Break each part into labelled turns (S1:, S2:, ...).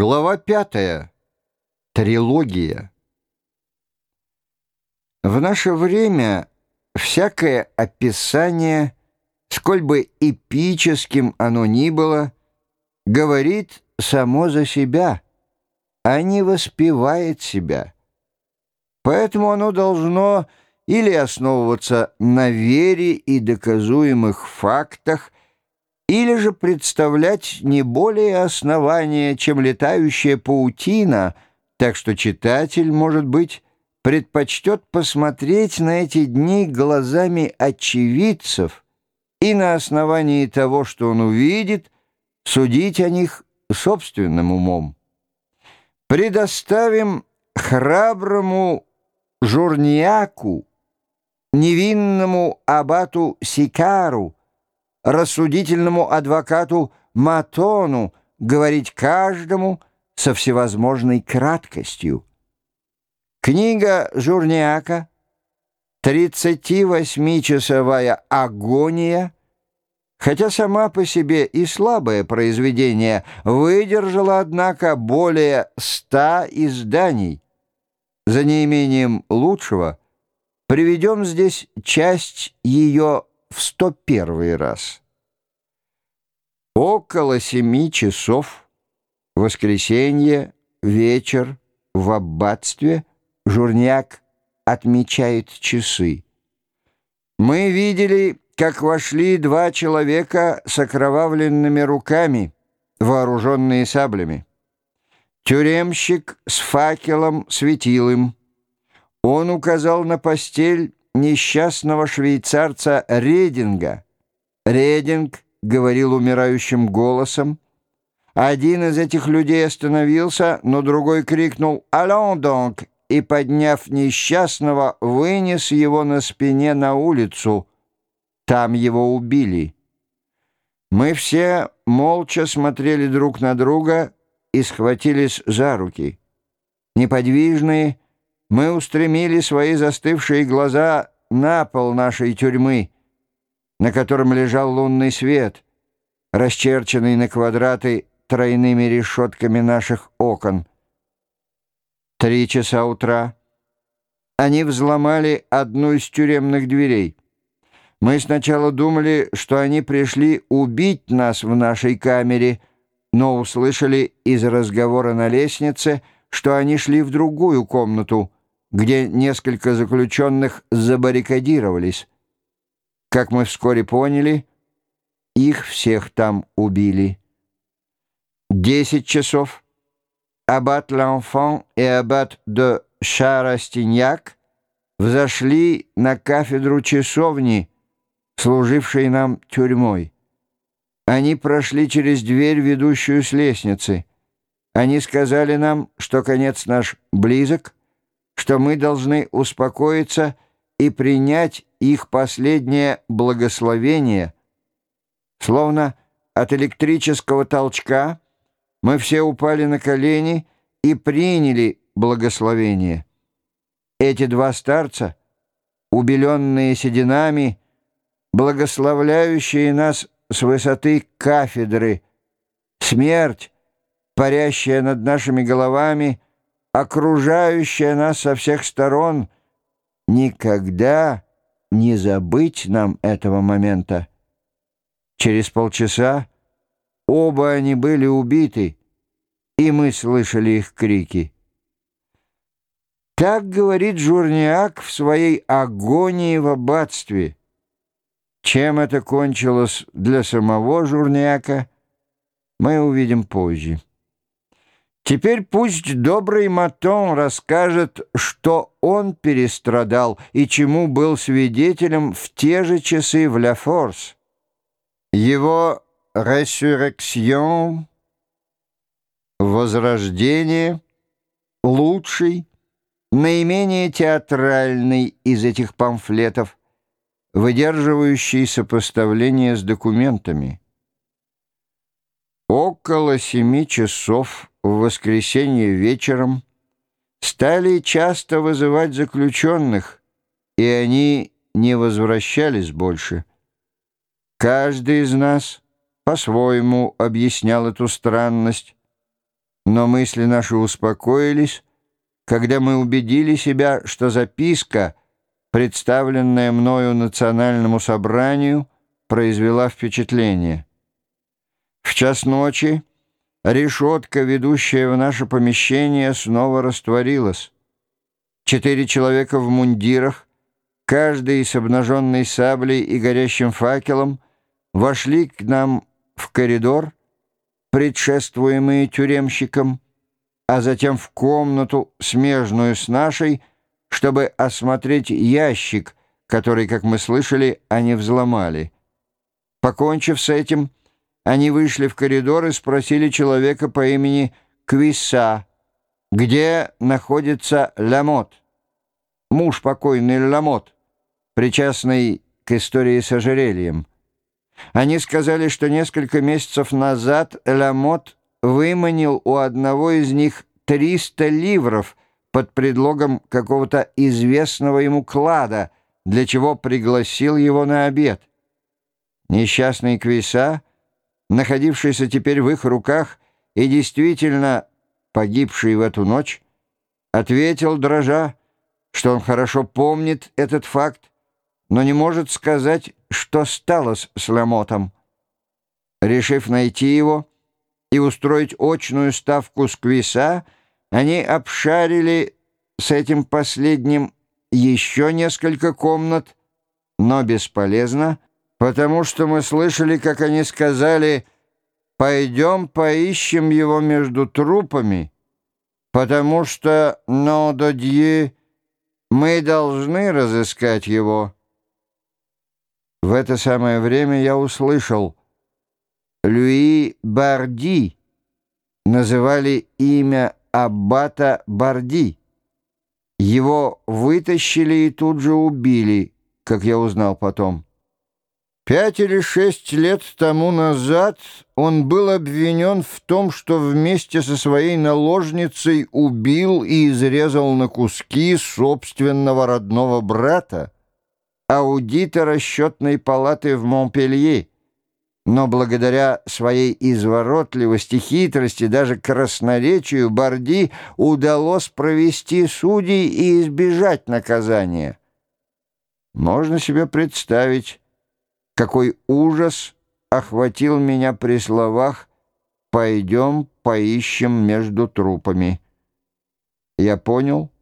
S1: Глава пятая. Трилогия. В наше время всякое описание, сколь бы эпическим оно ни было, говорит само за себя, а не воспевает себя. Поэтому оно должно или основываться на вере и доказуемых фактах, или же представлять не более основания, чем летающая паутина, так что читатель, может быть, предпочтет посмотреть на эти дни глазами очевидцев и на основании того, что он увидит, судить о них собственным умом. Предоставим храброму журниаку, невинному абату Сикару, рассудительному адвокату Матону говорить каждому со всевозможной краткостью. Книга Журниака «38-часовая агония», хотя сама по себе и слабое произведение, выдержала, однако, более ста изданий. За неимением лучшего приведем здесь часть ее в 101 раз. Около семи часов, воскресенье, вечер, в аббатстве, Журняк отмечает часы. Мы видели, как вошли два человека с окровавленными руками, вооруженные саблями. Тюремщик с факелом светил им. Он указал на постель несчастного швейцарца Рединга. Рединг говорил умирающим голосом. Один из этих людей остановился, но другой крикнул «Allons donc!» и, подняв несчастного, вынес его на спине на улицу. Там его убили. Мы все молча смотрели друг на друга и схватились за руки. Неподвижные, мы устремили свои застывшие глаза на пол нашей тюрьмы, на котором лежал лунный свет, расчерченный на квадраты тройными решетками наших окон. Три часа утра. Они взломали одну из тюремных дверей. Мы сначала думали, что они пришли убить нас в нашей камере, но услышали из разговора на лестнице, что они шли в другую комнату — где несколько заключенных забаррикадировались. Как мы вскоре поняли, их всех там убили. Десять часов. Аббат Л'Енфant и аббат де Шарастиньяк взошли на кафедру часовни, служившей нам тюрьмой. Они прошли через дверь, ведущую с лестницы. Они сказали нам, что конец наш близок — что мы должны успокоиться и принять их последнее благословение. Словно от электрического толчка мы все упали на колени и приняли благословение. Эти два старца, убеленные сединами, благословляющие нас с высоты кафедры, смерть, парящая над нашими головами — окружающая нас со всех сторон, никогда не забыть нам этого момента. Через полчаса оба они были убиты, и мы слышали их крики. Так говорит Журниак в своей агонии в аббатстве. Чем это кончилось для самого Журниака, мы увидим позже. Теперь пусть добрый Матон расскажет, что он перестрадал и чему был свидетелем в те же часы в Ля Форс. Его «Ресуррекцион» — «Возрождение» — лучший, наименее театральный из этих памфлетов, выдерживающий сопоставление с документами. Около семи часов в воскресенье вечером стали часто вызывать заключенных, и они не возвращались больше. Каждый из нас по-своему объяснял эту странность. Но мысли наши успокоились, когда мы убедили себя, что записка, представленная мною национальному собранию, произвела впечатление. В час ночи решетка, ведущая в наше помещение, снова растворилась. Четыре человека в мундирах, каждый с обнаженной саблей и горящим факелом, вошли к нам в коридор, предшествуемые тюремщиком, а затем в комнату, смежную с нашей, чтобы осмотреть ящик, который, как мы слышали, они взломали. Покончив с этим, они вышли в коридор и спросили человека по имени Квиса, где находится Ламот, муж покойный Ламот, причастный к истории с ожерельем. Они сказали, что несколько месяцев назад Ламот выманил у одного из них 300 ливров под предлогом какого-то известного ему клада, для чего пригласил его на обед. Несчастный Квиса, находившийся теперь в их руках и действительно погибший в эту ночь, ответил, дрожа, что он хорошо помнит этот факт, но не может сказать, что стало с Ламотом. Решив найти его и устроить очную ставку с Квиса, они обшарили с этим последним еще несколько комнат, но бесполезно, потому что мы слышали, как они сказали «пойдем поищем его между трупами», потому что «но додье» мы должны разыскать его». В это самое время я услышал Люи Барди, называли имя Аббата Барди. Его вытащили и тут же убили, как я узнал потом. Пять или шесть лет тому назад он был обвинен в том, что вместе со своей наложницей убил и изрезал на куски собственного родного брата, аудитора счетной палаты в Монпелье, но благодаря своей изворотливости, хитрости, даже красноречию Барди удалось провести судей и избежать наказания. Можно себе представить, какой ужас охватил меня при словах «пойдем поищем между трупами». Я понял,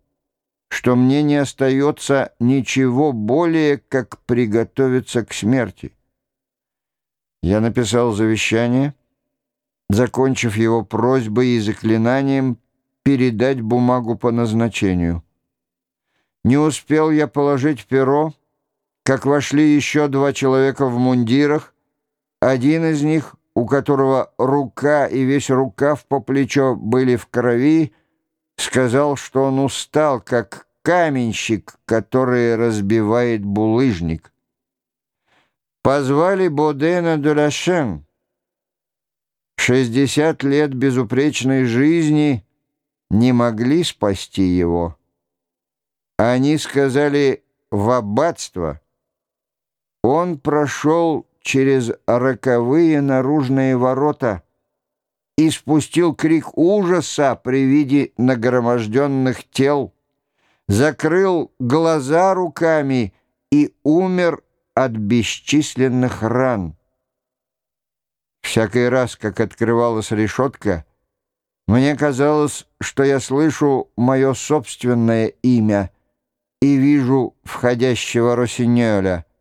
S1: что мне не остается ничего более, как приготовиться к смерти. Я написал завещание, закончив его просьбой и заклинанием передать бумагу по назначению. Не успел я положить перо, как вошли еще два человека в мундирах, один из них, у которого рука и весь рукав по плечо были в крови, сказал, что он устал, как каменщик, который разбивает булыжник. Позвали Бодена де Лашен. Шестьдесят лет безупречной жизни не могли спасти его. Они сказали в аббатство — он прошел через роковые наружные ворота и спустил крик ужаса при виде нагроможденных тел, закрыл глаза руками и умер от бесчисленных ран. Всякий раз, как открывалась решетка, мне казалось, что я слышу мое собственное имя и вижу входящего Росиньоля —